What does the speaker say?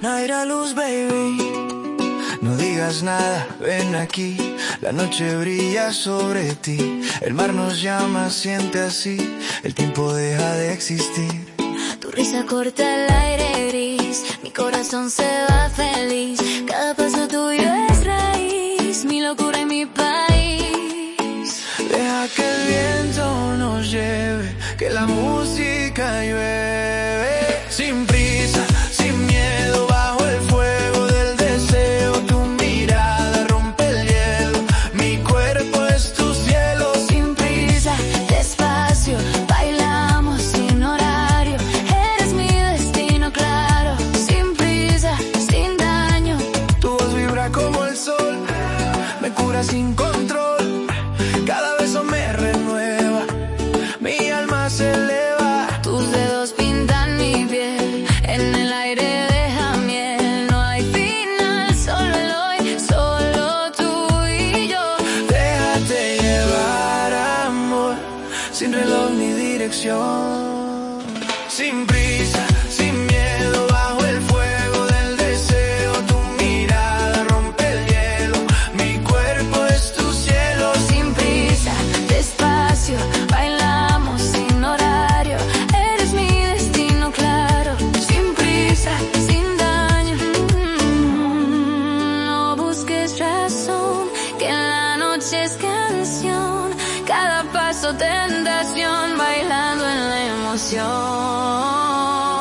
Naira Luz, baby. No digas nada, ven aquí. La noche brilla sobre ti. El mar nos llama, siente así. El tiempo deja de existir. Tu risa corta el aire gris. Mi corazón se va feliz. Cada paso tuyo es raíz. Mi locura y mi país. Deja que el viento nos lleve. Que la música llueve. Sin Sin control. Cada beso me renueva. Mi alma se eleva. Tus dedos pintan mi piel. En el aire deja miel. No hay final, solo el hoy. Solo tú y yo. Déjate llevar, amor. Sin reloj ni dirección. Sin prisa, tentación. Bailando en la emoción.